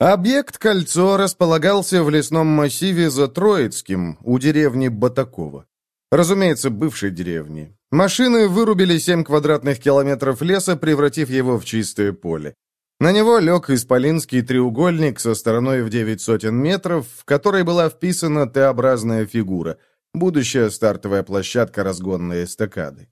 Объект «Кольцо» располагался в лесном массиве за Троицким, у деревни Батакова. Разумеется, бывшей деревни. Машины вырубили 7 квадратных километров леса, превратив его в чистое поле. На него лег исполинский треугольник со стороной в 9 сотен метров, в которой была вписана Т-образная фигура, будущая стартовая площадка разгонной эстакады.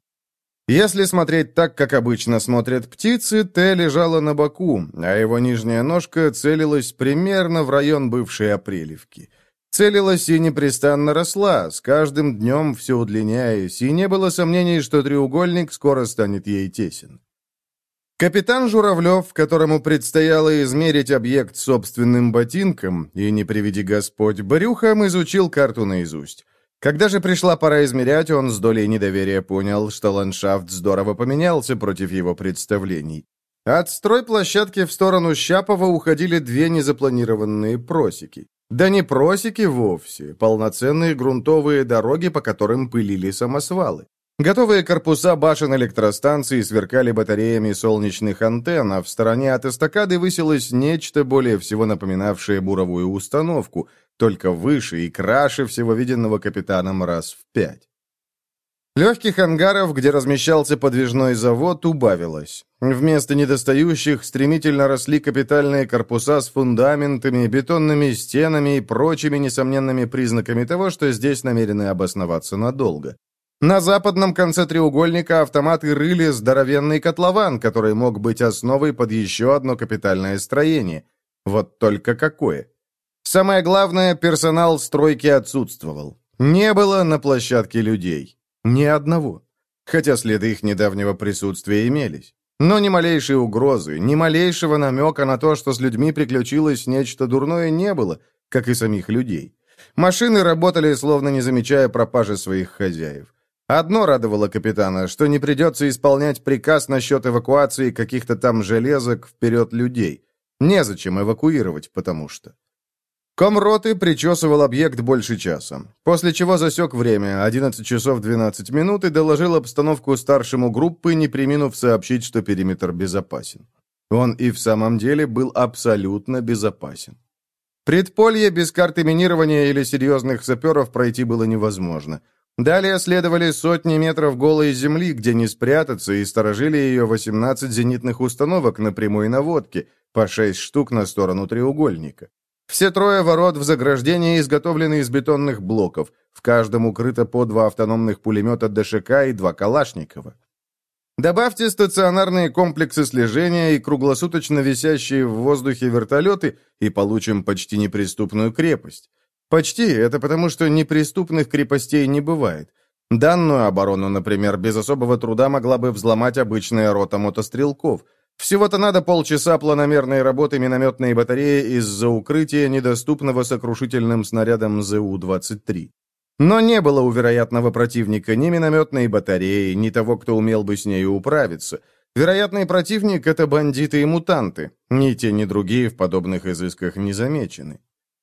Если смотреть так, как обычно смотрят птицы, Т лежала на боку, а его нижняя ножка целилась примерно в район бывшей Апрелевки – Целилась и непрестанно росла, с каждым днем все удлиняясь, и не было сомнений, что треугольник скоро станет ей тесен. Капитан Журавлев, которому предстояло измерить объект собственным ботинком, и, не приведи Господь, брюхом изучил карту наизусть. Когда же пришла пора измерять, он с долей недоверия понял, что ландшафт здорово поменялся против его представлений. От стройплощадки в сторону Щапова уходили две незапланированные просеки. Да не просеки вовсе, полноценные грунтовые дороги, по которым пылили самосвалы. Готовые корпуса башен электростанции сверкали батареями солнечных антенн, а в стороне от эстакады высилось нечто более всего напоминавшее буровую установку, только выше и краше всего виденного капитаном раз в пять. Легких ангаров, где размещался подвижной завод, убавилось. Вместо недостающих стремительно росли капитальные корпуса с фундаментами, бетонными стенами и прочими несомненными признаками того, что здесь намерены обосноваться надолго. На западном конце треугольника автоматы рыли здоровенный котлован, который мог быть основой под еще одно капитальное строение. Вот только какое. Самое главное, персонал стройки отсутствовал. Не было на площадке людей. Ни одного. Хотя следы их недавнего присутствия имелись. Но ни малейшей угрозы, ни малейшего намека на то, что с людьми приключилось нечто дурное, не было, как и самих людей. Машины работали, словно не замечая пропажи своих хозяев. Одно радовало капитана, что не придется исполнять приказ насчет эвакуации каких-то там железок вперед людей. Незачем эвакуировать, потому что... Комроты причесывал объект больше часа, после чего засек время, 11 часов 12 минут, и доложил обстановку старшему группы, не приминув сообщить, что периметр безопасен. Он и в самом деле был абсолютно безопасен. Предполье без карты минирования или серьезных саперов пройти было невозможно. Далее следовали сотни метров голой земли, где не спрятаться, и сторожили ее 18 зенитных установок на прямой наводке, по 6 штук на сторону треугольника. Все трое ворот в заграждении изготовлены из бетонных блоков. В каждом укрыто по два автономных пулемета ДШК и два Калашникова. Добавьте стационарные комплексы слежения и круглосуточно висящие в воздухе вертолеты, и получим почти неприступную крепость. Почти, это потому, что неприступных крепостей не бывает. Данную оборону, например, без особого труда могла бы взломать обычная рота мотострелков – всего-то надо полчаса планомерной работы минометной батареи из-за укрытия, недоступного сокрушительным снарядом ЗУ-23. Но не было у вероятного противника ни минометной батареи, ни того, кто умел бы с нею управиться. Вероятный противник — это бандиты и мутанты. Ни те, ни другие в подобных изысках не замечены.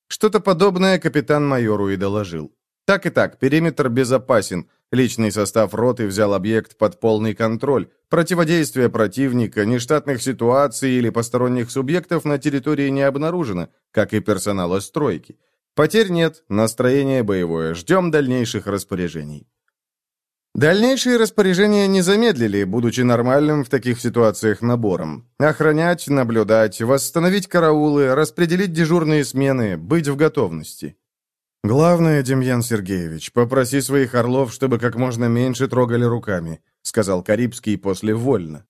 Что-то подобное капитан майору и доложил. Так и так, периметр безопасен. Личный состав роты взял объект под полный контроль. Противодействия противника, нештатных ситуаций или посторонних субъектов на территории не обнаружено, как и персонала стройки. Потерь нет, настроение боевое. Ждем дальнейших распоряжений. Дальнейшие распоряжения не замедлили, будучи нормальным в таких ситуациях набором. Охранять, наблюдать, восстановить караулы, распределить дежурные смены, быть в готовности. «Главное, Демьян Сергеевич, попроси своих орлов, чтобы как можно меньше трогали руками», сказал Карибский после вольно.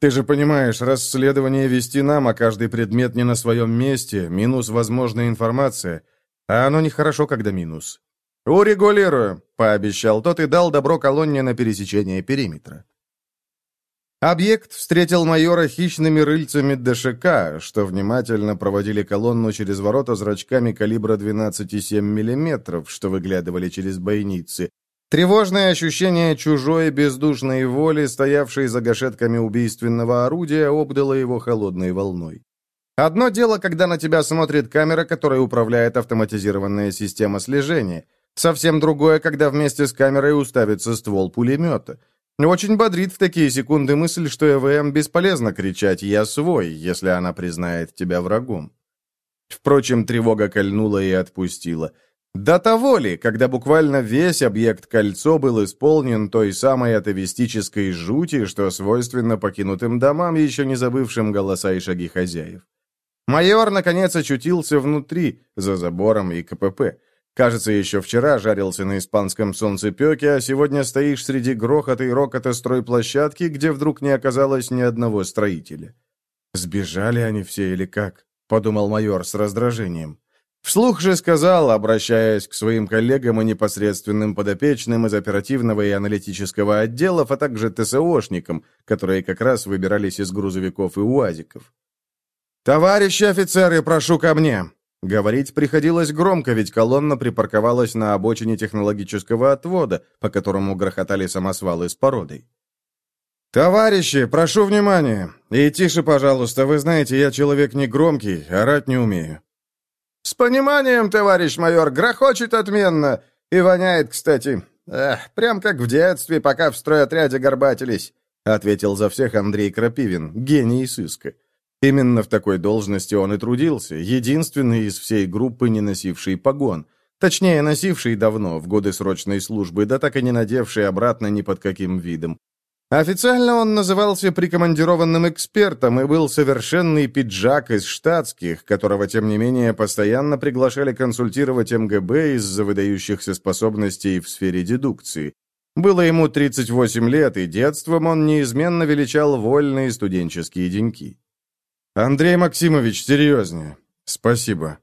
«Ты же понимаешь, расследование вести нам, а каждый предмет не на своем месте, минус возможная информация, а оно нехорошо, когда минус». «Урегулирую», — пообещал тот и дал добро колонне на пересечение периметра. Объект встретил майора хищными рыльцами ДШК, что внимательно проводили колонну через ворота зрачками калибра 12,7 мм, что выглядывали через бойницы. Тревожное ощущение чужой бездушной воли, стоявшей за гашетками убийственного орудия, обдало его холодной волной. Одно дело, когда на тебя смотрит камера, которая управляет автоматизированная система слежения. Совсем другое, когда вместе с камерой уставится ствол пулемета. Очень бодрит в такие секунды мысль, что ЭВМ бесполезно кричать «я свой», если она признает тебя врагом. Впрочем, тревога кольнула и отпустила. До того ли, когда буквально весь объект кольцо был исполнен той самой атовистической жути, что свойственно покинутым домам, еще не забывшим голоса и шаги хозяев. Майор, наконец, очутился внутри, за забором и КПП. Кажется, еще вчера жарился на испанском солнцепеке, а сегодня стоишь среди грохота и рокота стройплощадки, где вдруг не оказалось ни одного строителя. «Сбежали они все или как?» — подумал майор с раздражением. Вслух же сказал, обращаясь к своим коллегам и непосредственным подопечным из оперативного и аналитического отделов, а также ТСОшникам, которые как раз выбирались из грузовиков и УАЗиков. «Товарищи офицеры, прошу ко мне!» Говорить приходилось громко, ведь колонна припарковалась на обочине технологического отвода, по которому грохотали самосвалы с породой. «Товарищи, прошу внимания! И тише, пожалуйста, вы знаете, я человек не громкий, орать не умею». «С пониманием, товарищ майор, грохочет отменно. И воняет, кстати. Эх, прям как в детстве, пока в стройотряде горбатились», ответил за всех Андрей Крапивин, гений сыска. Именно в такой должности он и трудился, единственный из всей группы, не носивший погон. Точнее, носивший давно, в годы срочной службы, да так и не надевший обратно ни под каким видом. Официально он назывался прикомандированным экспертом и был совершенный пиджак из штатских, которого, тем не менее, постоянно приглашали консультировать МГБ из-за выдающихся способностей в сфере дедукции. Было ему 38 лет, и детством он неизменно величал вольные студенческие деньки. «Андрей Максимович, серьезнее. Спасибо».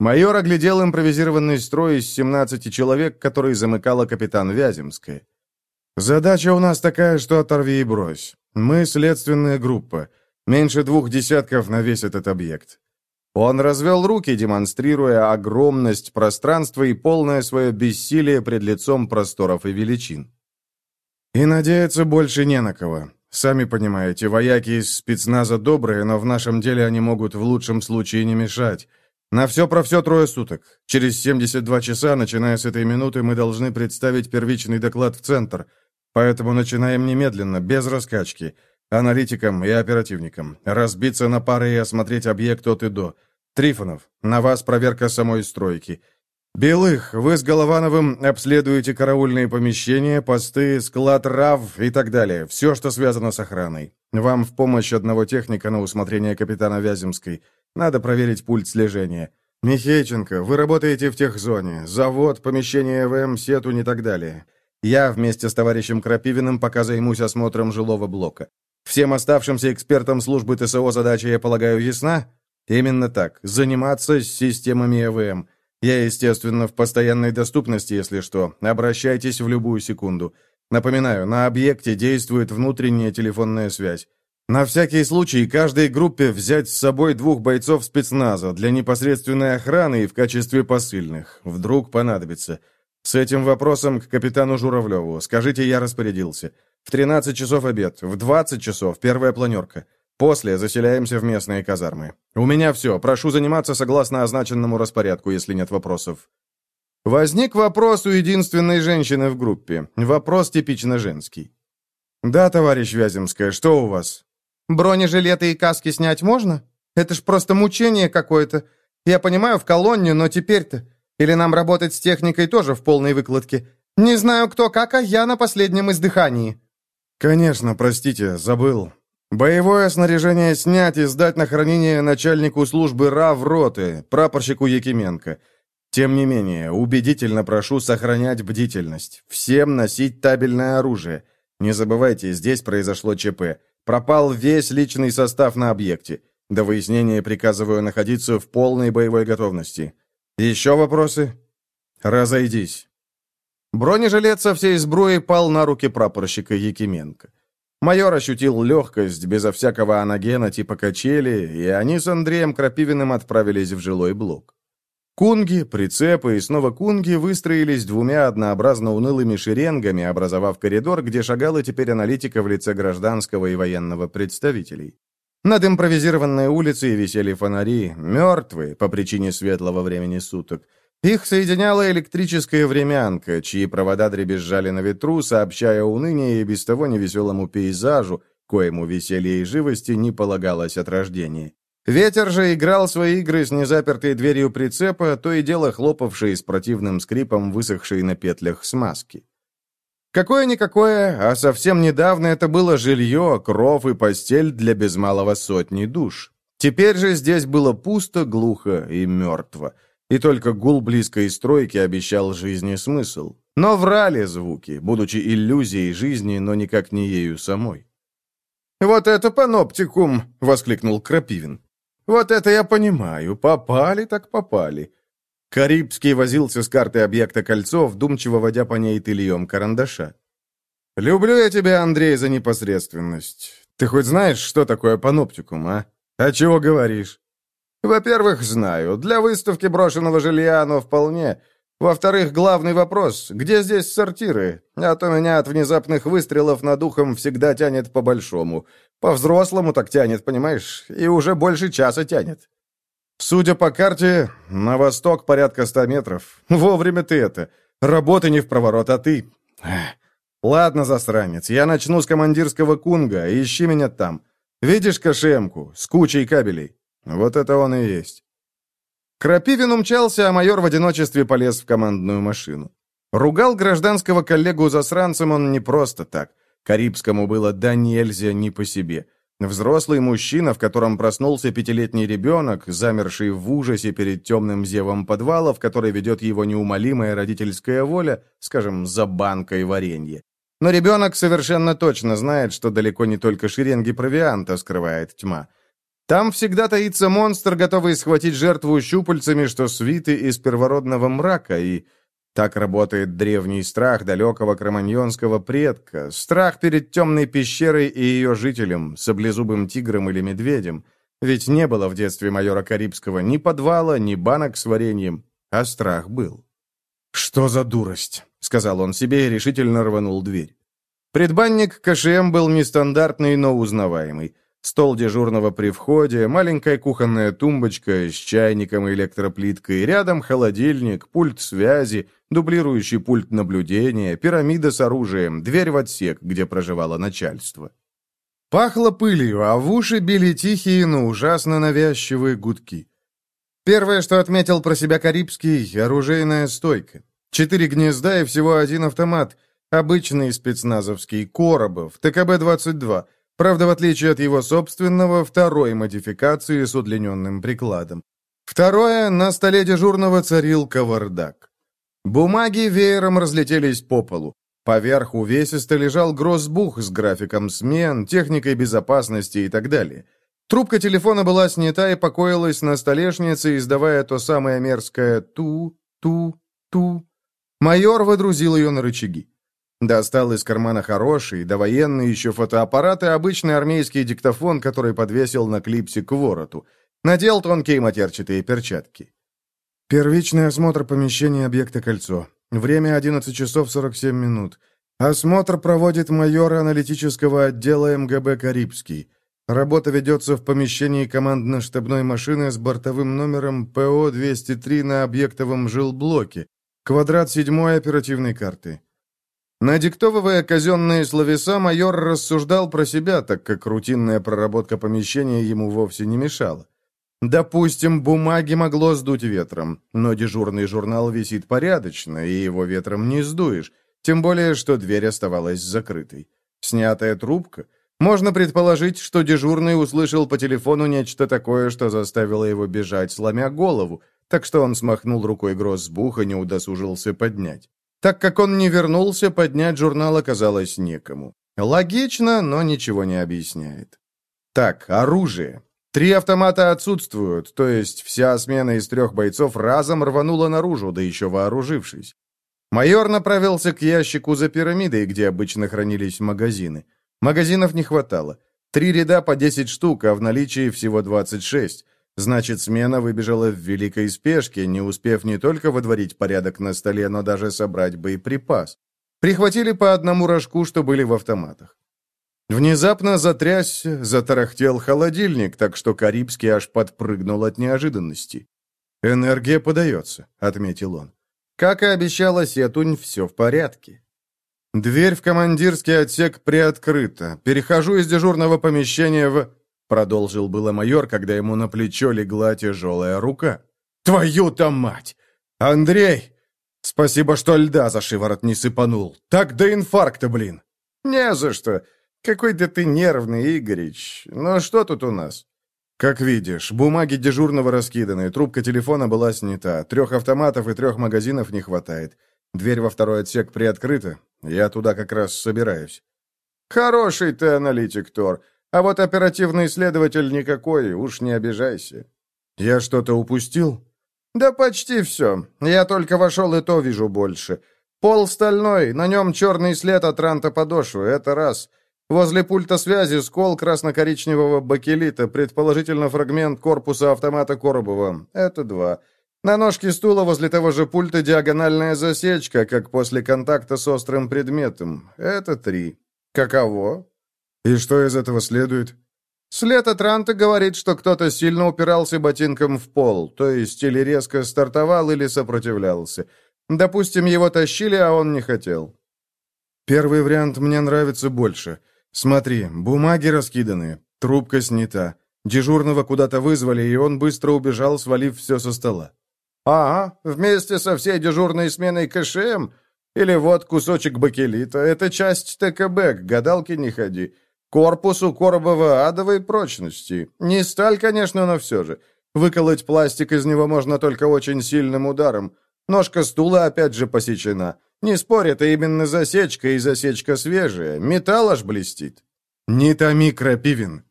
Майор оглядел импровизированный строй из 17 человек, который замыкала капитан Вяземская. «Задача у нас такая, что оторви и брось. Мы следственная группа. Меньше двух десятков на весь этот объект». Он развел руки, демонстрируя огромность пространства и полное свое бессилие пред лицом просторов и величин. «И надеяться больше не на кого. Сами понимаете, вояки из спецназа добрые, но в нашем деле они могут в лучшем случае не мешать. На все про все трое суток. Через 72 часа, начиная с этой минуты, мы должны представить первичный доклад в центр. Поэтому начинаем немедленно, без раскачки. Аналитикам и оперативникам. Разбиться на пары и осмотреть объект от и до. Трифонов, на вас проверка самой стройки. «Белых, вы с Головановым обследуете караульные помещения, посты, склад РАВ и так далее. Все, что связано с охраной. Вам в помощь одного техника на усмотрение капитана Вяземской. Надо проверить пульт слежения. Михейченко, вы работаете в техзоне. Завод, помещение ВМ, сету и так далее. Я вместе с товарищем Крапивиным пока займусь осмотром жилого блока. Всем оставшимся экспертам службы ТСО задача, я полагаю, ясна? Именно так. Заниматься с системами ЭВМ». Я, естественно, в постоянной доступности, если что. Обращайтесь в любую секунду. Напоминаю, на объекте действует внутренняя телефонная связь. На всякий случай каждой группе взять с собой двух бойцов спецназа для непосредственной охраны и в качестве посыльных. Вдруг понадобится. С этим вопросом к капитану Журавлеву. Скажите, я распорядился. В 13 часов обед, в 20 часов первая планерка. После заселяемся в местные казармы. У меня все. Прошу заниматься согласно означенному распорядку, если нет вопросов». Возник вопрос у единственной женщины в группе. Вопрос типично женский. «Да, товарищ Вяземская, что у вас?» «Бронежилеты и каски снять можно? Это ж просто мучение какое-то. Я понимаю, в колонне, но теперь-то... Или нам работать с техникой тоже в полной выкладке? Не знаю кто как, а я на последнем издыхании». «Конечно, простите, забыл. Боевое снаряжение снять и сдать на хранение начальнику службы РАВ роты, прапорщику Якименко. Тем не менее, убедительно прошу сохранять бдительность. Всем носить табельное оружие. Не забывайте, здесь произошло ЧП. Пропал весь личный состав на объекте. До выяснения приказываю находиться в полной боевой готовности. Еще вопросы? Разойдись. Бронежилет со всей сбруей пал на руки прапорщика Якименко. Майор ощутил легкость, безо всякого анагена типа качели, и они с Андреем Крапивиным отправились в жилой блок. Кунги, прицепы и снова кунги выстроились двумя однообразно унылыми шеренгами, образовав коридор, где шагала теперь аналитика в лице гражданского и военного представителей. Над импровизированной улицей висели фонари, мертвые по причине светлого времени суток. Их соединяла электрическая времянка, чьи провода дребезжали на ветру, сообщая уныние и без того невеселому пейзажу, коему веселье и живости не полагалось от рождения. Ветер же играл свои игры с незапертой дверью прицепа, то и дело хлопавшей с противным скрипом высохшей на петлях смазки. Какое-никакое, а совсем недавно это было жилье, кров и постель для без малого сотни душ. Теперь же здесь было пусто, глухо и мертво. И только гул близкой стройки обещал жизни смысл. Но врали звуки, будучи иллюзией жизни, но никак не ею самой. «Вот это паноптикум!» — воскликнул Крапивин. «Вот это я понимаю. Попали так попали». Карибский возился с картой объекта кольцо, вдумчиво водя по ней тыльем карандаша. «Люблю я тебя, Андрей, за непосредственность. Ты хоть знаешь, что такое паноптикум, а? А чего говоришь?» «Во-первых, знаю. Для выставки брошенного жилья оно вполне. Во-вторых, главный вопрос, где здесь сортиры? А то меня от внезапных выстрелов над ухом всегда тянет по-большому. По-взрослому так тянет, понимаешь? И уже больше часа тянет. Судя по карте, на восток порядка ста метров. Вовремя ты это. Работа не в проворот, а ты... Ладно, засранец, я начну с командирского кунга, ищи меня там. Видишь КШМку с кучей кабелей? Вот это он и есть. Крапивин умчался, а майор в одиночестве полез в командную машину. Ругал гражданского коллегу-засранцем он не просто так. Карибскому было да нельзя не по себе. Взрослый мужчина, в котором проснулся пятилетний ребенок, замерший в ужасе перед темным зевом подвала, в который ведет его неумолимая родительская воля, скажем, за банкой варенья. Но ребенок совершенно точно знает, что далеко не только шеренги провианта скрывает тьма. Там всегда таится монстр, готовый схватить жертву щупальцами, что свиты из первородного мрака, и так работает древний страх далекого кроманьонского предка, страх перед темной пещерой и ее жителем, саблезубым тигром или медведем. Ведь не было в детстве майора Карибского ни подвала, ни банок с вареньем, а страх был. «Что за дурость?» — сказал он себе и решительно рванул дверь. Предбанник КШМ был нестандартный, но узнаваемый. Стол дежурного при входе, маленькая кухонная тумбочка с чайником и электроплиткой, рядом холодильник, пульт связи, дублирующий пульт наблюдения, пирамида с оружием, дверь в отсек, где проживало начальство. Пахло пылью, а в уши били тихие, но ужасно навязчивые гудки. Первое, что отметил про себя Карибский — оружейная стойка. Четыре гнезда и всего один автомат. Обычный спецназовский Коробов, ТКБ-22 — Правда, в отличие от его собственного, второй модификации с удлиненным прикладом. Второе, на столе дежурного царил кавардак. Бумаги веером разлетелись по полу. Поверх увесисто лежал гроссбух с графиком смен, техникой безопасности и так далее. Трубка телефона была снята и покоилась на столешнице, издавая то самое мерзкое «ту-ту-ту». Майор водрузил ее на рычаги. Достал из кармана хороший, довоенный еще фотоаппарат и обычный армейский диктофон, который подвесил на клипсе к вороту. Надел тонкие матерчатые перчатки. Первичный осмотр помещения объекта «Кольцо». Время 11 часов 47 минут. Осмотр проводит майор аналитического отдела МГБ «Карибский». Работа ведется в помещении командно-штабной машины с бортовым номером ПО-203 на объектовом жилблоке. Квадрат седьмой оперативной карты. Надиктовывая казенные словеса, майор рассуждал про себя, так как рутинная проработка помещения ему вовсе не мешала. Допустим, бумаги могло сдуть ветром, но дежурный журнал висит порядочно, и его ветром не сдуешь, тем более, что дверь оставалась закрытой. Снятая трубка. Можно предположить, что дежурный услышал по телефону нечто такое, что заставило его бежать, сломя голову, так что он смахнул рукой гроссбух и не удосужился поднять. Так как он не вернулся, поднять журнал оказалось некому. Логично, но ничего не объясняет. Так, оружие. Три автомата отсутствуют, то есть вся смена из трех бойцов разом рванула наружу, да еще вооружившись. Майор направился к ящику за пирамидой, где обычно хранились магазины. Магазинов не хватало. Три ряда по 10 штук, а в наличии всего 26. Значит, смена выбежала в великой спешке, не успев не только водворить порядок на столе, но даже собрать боеприпас. Прихватили по одному рожку, что были в автоматах. Внезапно затрясся, затарахтел холодильник, так что Карибский аж подпрыгнул от неожиданности. «Энергия подается», — отметил он. Как и обещала Сетунь, все в порядке. Дверь в командирский отсек приоткрыта. Перехожу из дежурного помещения в... продолжил было майор, когда ему на плечо легла тяжелая рука. «Твою-то мать! Андрей! Спасибо, что льда за шиворот не сыпанул. Так до инфаркта, блин!» «Не за что. Какой-то ты нервный, Игорич. Ну что тут у нас?» «Как видишь, бумаги дежурного раскиданы, трубка телефона была снята, трех автоматов и трех магазинов не хватает. Дверь во второй отсек приоткрыта. Я туда как раз собираюсь». «Хороший ты аналитик, Тор. А вот оперативный следователь никакой, уж не обижайся». «Я что-то упустил?» «Да почти все. Я только вошел и то вижу больше. Пол стальной, на нем черный след от ранта подошвы, это раз. Возле пульта связи скол красно-коричневого бакелита, предположительно фрагмент корпуса автомата Коробова, это два. На ножке стула возле того же пульта диагональная засечка, как после контакта с острым предметом, это три. Каково?» «И что из этого следует?» След от Ранта говорит, что кто-то сильно упирался ботинком в пол, то есть или резко стартовал, или сопротивлялся. Допустим, его тащили, а он не хотел. Первый вариант мне нравится больше. Смотри, бумаги раскиданы, трубка снята. Дежурного куда-то вызвали, и он быстро убежал, свалив все со стола. «Ага, вместе со всей дежурной сменой КШМ? Или вот кусочек бакелита. Это часть ТКБ, к гадалке не ходи. Корпус у Коробова адовой прочности. Не сталь, конечно, но все же. Выколоть пластик из него можно только очень сильным ударом. Ножка стула опять же посечена. Не спорь, это именно засечка, и засечка свежая. Металл аж блестит. Не томи, Крапивин.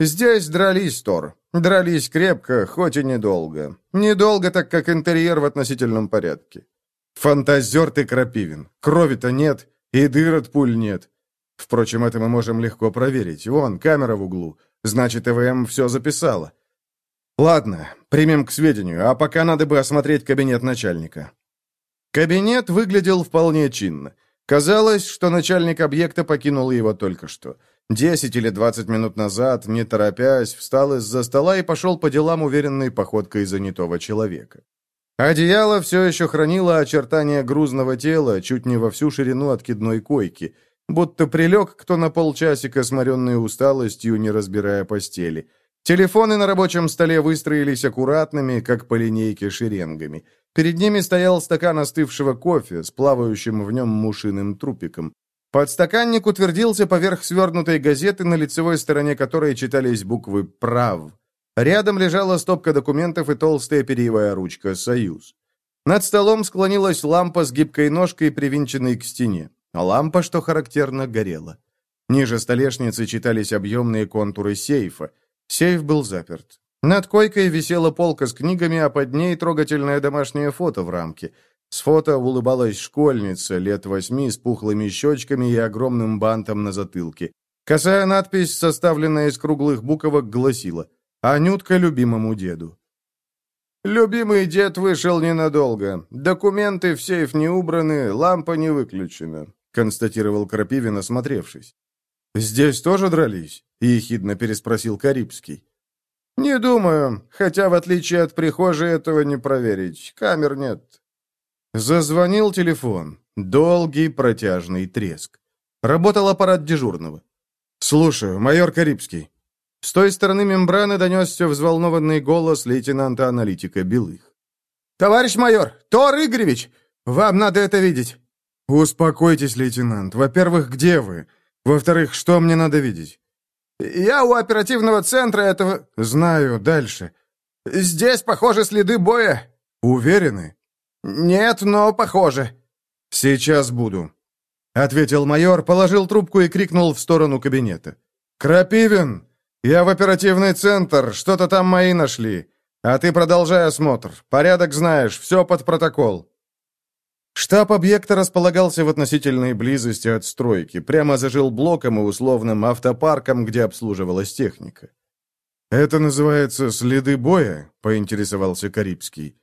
Здесь дрались, Тор. Дрались крепко, хоть и недолго. Недолго, так как интерьер в относительном порядке. Фантазер ты, Крапивин. Крови-то нет, и дыр от пуль нет. Впрочем, это мы можем легко проверить. Вон, камера в углу. Значит, ЭВМ все записала. Ладно, примем к сведению, а пока надо бы осмотреть кабинет начальника. Кабинет выглядел вполне чинно. Казалось, что начальник объекта покинул его только что. Десять или двадцать минут назад, не торопясь, встал из-за стола и пошел по делам уверенной походкой занятого человека. Одеяло все еще хранило очертания грузного тела чуть не во всю ширину откидной койки – Будто прилег кто на полчасика, сморенный усталостью, не разбирая постели. Телефоны на рабочем столе выстроились аккуратными, как по линейке шеренгами. Перед ними стоял стакан остывшего кофе с плавающим в нем мушиным трупиком. Подстаканник утвердился поверх свернутой газеты, на лицевой стороне которой читались буквы «Прав». Рядом лежала стопка документов и толстая перьевая ручка «Союз». Над столом склонилась лампа с гибкой ножкой, привинченной к стене. А лампа, что характерно, горела. Ниже столешницы читались объемные контуры сейфа. Сейф был заперт. Над койкой висела полка с книгами, а под ней трогательное домашнее фото в рамке. С фото улыбалась школьница лет восьми с пухлыми щечками и огромным бантом на затылке. Косая надпись, составленная из круглых буквок, гласила «Анютка любимому деду». «Любимый дед вышел ненадолго. Документы в сейф не убраны, лампа не выключена констатировал Крапивин, осмотревшись. «Здесь тоже дрались?» — ехидно переспросил Карибский. «Не думаю, хотя, в отличие от прихожей, этого не проверить. Камер нет». Зазвонил телефон. Долгий протяжный треск. Работал аппарат дежурного. «Слушаю, майор Карибский». С той стороны мембраны донесся взволнованный голос лейтенанта-аналитика Белых. «Товарищ майор! Тор Игоревич! Вам надо это видеть!» «Успокойтесь, лейтенант. Во-первых, где вы? Во-вторых, что мне надо видеть?» «Я у оперативного центра этого...» «Знаю. Дальше». «Здесь, похоже, следы боя». «Уверены?» «Нет, но похоже». «Сейчас буду», — ответил майор, положил трубку и крикнул в сторону кабинета. «Крапивин, я в оперативный центр, что-то там мои нашли. А ты продолжай осмотр. Порядок знаешь, все под протокол». Штаб объекта располагался в относительной близости от стройки, прямо за жилблоком и условным автопарком, где обслуживалась техника. «Это называется следы боя?» — поинтересовался Карибский.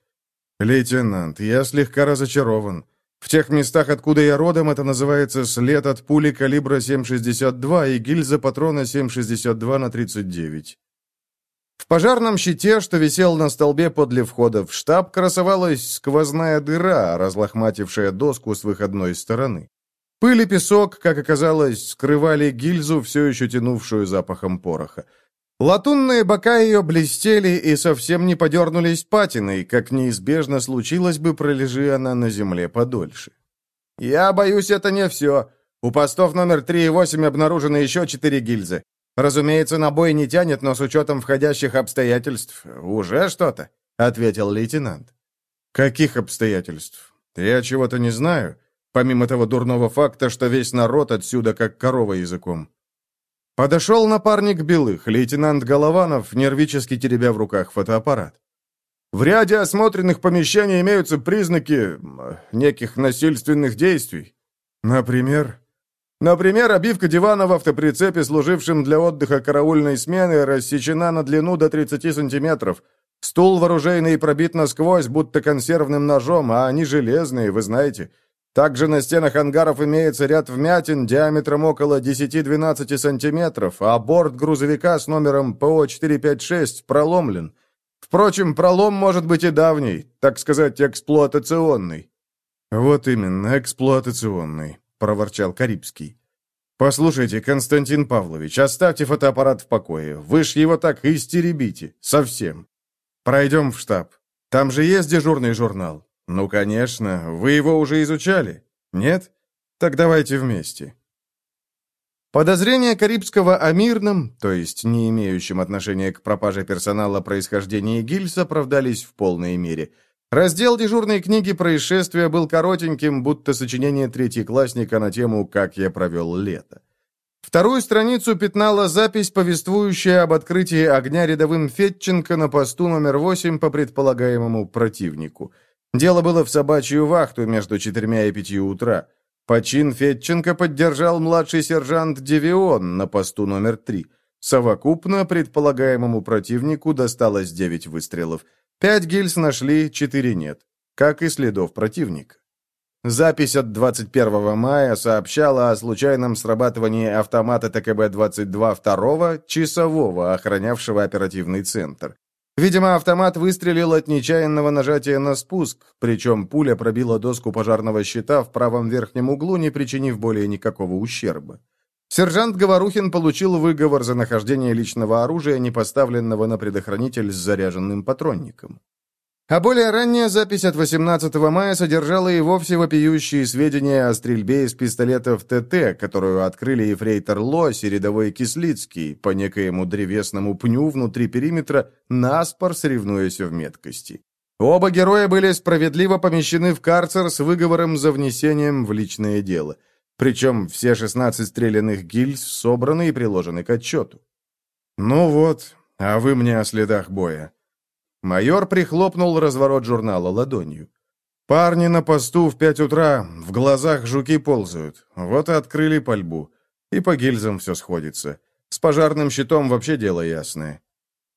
«Лейтенант, я слегка разочарован. В тех местах, откуда я родом, это называется след от пули калибра 7,62 и гильза патрона 7,62 на 39. В пожарном щите, что висел на столбе подле входа в штаб, красовалась сквозная дыра, разлохматившая доску с выходной стороны. Пыль и песок, как оказалось, скрывали гильзу, все еще тянувшую запахом пороха. Латунные бока ее блестели и совсем не подернулись патиной, как неизбежно случилось бы, пролежи она на земле подольше. «Я боюсь, это не все. У постов номер 3 и 8 обнаружено еще четыре гильзы. Разумеется, на бой не тянет, но с учетом входящих обстоятельств уже что-то», — ответил лейтенант. «Каких обстоятельств? Я чего-то не знаю, помимо того дурного факта, что весь народ отсюда как корова языком». Подошел напарник Белых, лейтенант Голованов, нервически теребя в руках фотоаппарат. В ряде осмотренных помещений имеются признаки неких насильственных действий. Например? Например, обивка дивана в автоприцепе, служившем для отдыха караульной смены, рассечена на длину до 30 сантиметров. Стул вооружейный пробит насквозь, будто консервным ножом, а они железные, вы знаете. Также на стенах ангаров имеется ряд вмятин диаметром около 10-12 сантиметров, а борт грузовика с номером ПО-456 проломлен. Впрочем, пролом может быть и давний, так сказать, эксплуатационный. «Вот именно, эксплуатационный», — проворчал Карибский. «Послушайте, Константин Павлович, оставьте фотоаппарат в покое. Вы ж его так истеребите. Совсем. Пройдем в штаб. Там же есть дежурный журнал. «Ну, конечно. Вы его уже изучали? Нет? Так давайте вместе». Подозрения Карибского о мирном, то есть не имеющем отношения к пропаже персонала происхождения гильз, оправдались в полной мере. Раздел дежурной книги происшествия был коротеньким, будто сочинение третьеклассника на тему «Как я провел лето». Вторую страницу пятнала запись, повествующая об открытии огня рядовым Фетченко на посту номер 8 по предполагаемому противнику – Дело было в собачью вахту между четырьмя и пятью утра. Почин Фетченко поддержал младший сержант Девион на посту номер три. Совокупно предполагаемому противнику досталось девять выстрелов. Пять гильз нашли, четыре нет. Как и следов противника. Запись от 21 мая сообщала о случайном срабатывании автомата ТКБ-22 второго, часового, охранявшего оперативный центр. Видимо, автомат выстрелил от нечаянного нажатия на спуск, причем пуля пробила доску пожарного щита в правом верхнем углу, не причинив более никакого ущерба. Сержант Говорухин получил выговор за нахождение личного оружия, не поставленного на предохранитель с заряженным патронником. А более ранняя запись от 18 мая содержала и вовсе вопиющие сведения о стрельбе из пистолетов ТТ, которую открыли ефрейтор Лось и рядовой Кислицкий по некоему древесному пню внутри периметра, наспор соревнуясь в меткости. Оба героя были справедливо помещены в карцер с выговором за внесением в личное дело. Причем все 16 стрелянных гильз собраны и приложены к отчету. «Ну вот, а вы мне о следах боя», Майор прихлопнул разворот журнала ладонью. «Парни на посту в пять утра, в глазах жуки ползают. Вот и открыли пальбу. И по гильзам все сходится. С пожарным щитом вообще дело ясное».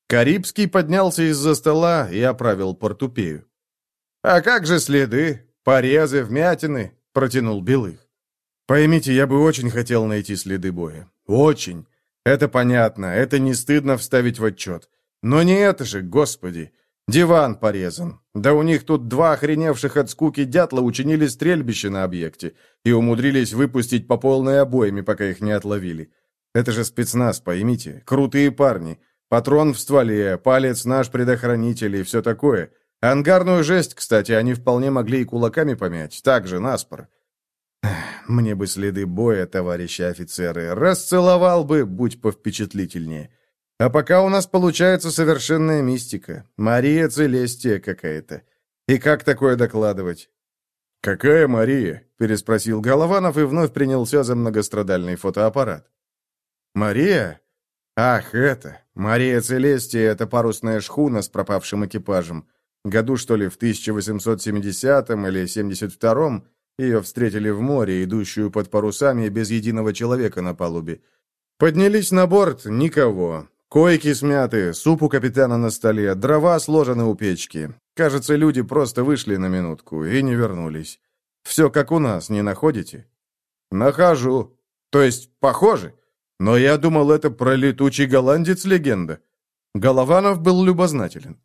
Карибский поднялся из-за стола и оправил портупею. «А как же следы? Порезы, вмятины?» — протянул Белых. «Поймите, я бы очень хотел найти следы боя. Очень. Это понятно, это не стыдно вставить в отчет. Но не это же, господи. Диван порезан. Да у них тут два охреневших от скуки дятла учинили стрельбище на объекте и умудрились выпустить по полной обоями, пока их не отловили. Это же спецназ, поймите. Крутые парни. Патрон в стволе, палец наш предохранитель и все такое. Ангарную жесть, кстати, они вполне могли и кулаками помять. Так же, наспор. Мне бы следы боя, товарищи офицеры. Расцеловал бы, будь повпечатлительнее. А пока у нас получается совершенная мистика. Мария Целестия какая-то. И как такое докладывать? «Какая Мария?» – переспросил Голованов и вновь принялся за многострадальный фотоаппарат. «Мария? Ах, это! Мария Целестия – это парусная шхуна с пропавшим экипажем. Году, что ли, в 1870 или 72-м ее встретили в море, идущую под парусами, без единого человека на палубе. Поднялись на борт – никого. Койки смяты, суп у капитана на столе, дрова сложены у печки. Кажется, люди просто вышли на минутку и не вернулись. Все как у нас, не находите? Нахожу. То есть, похоже. Но я думал, это про летучий голландец легенда. Голованов был любознателен.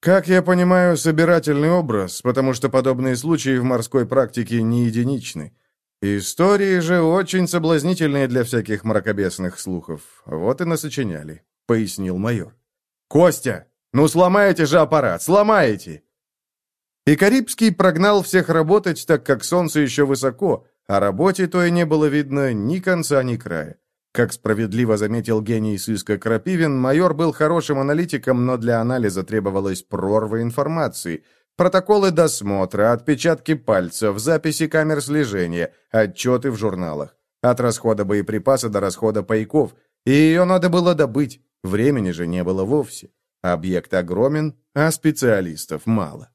Как я понимаю, собирательный образ, потому что подобные случаи в морской практике не единичны. Истории же очень соблазнительные для всяких мракобесных слухов. Вот и насочиняли. — пояснил майор. «Костя, ну сломаете же аппарат, сломаете!» И Карибский прогнал всех работать, так как солнце еще высоко, а работе то и не было видно ни конца, ни края. Как справедливо заметил гений сыска Крапивин, майор был хорошим аналитиком, но для анализа требовалась прорва информации. Протоколы досмотра, отпечатки пальцев, записи камер слежения, отчеты в журналах. От расхода боеприпаса до расхода пайков. И ее надо было добыть. Времени же не было вовсе. Объект огромен, а специалистов мало.